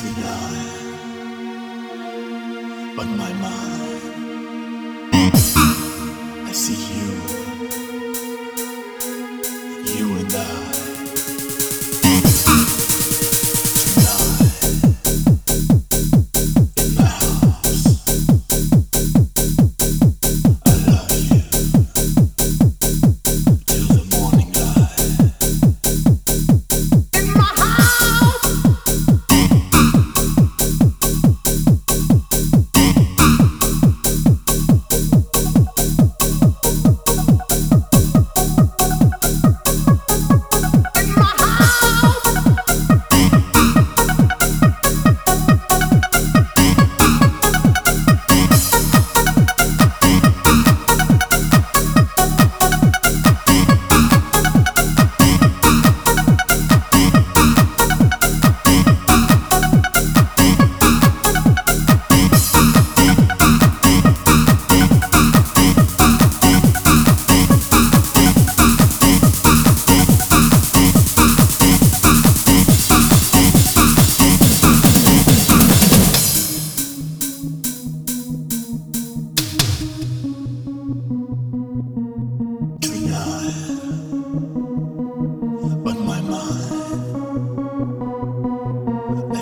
Tonight, but my mind, I see you, you and I.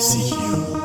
see you.